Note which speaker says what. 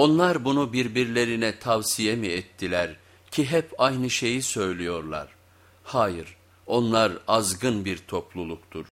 Speaker 1: Onlar bunu birbirlerine tavsiye mi ettiler ki hep aynı şeyi söylüyorlar? Hayır, onlar azgın bir topluluktur.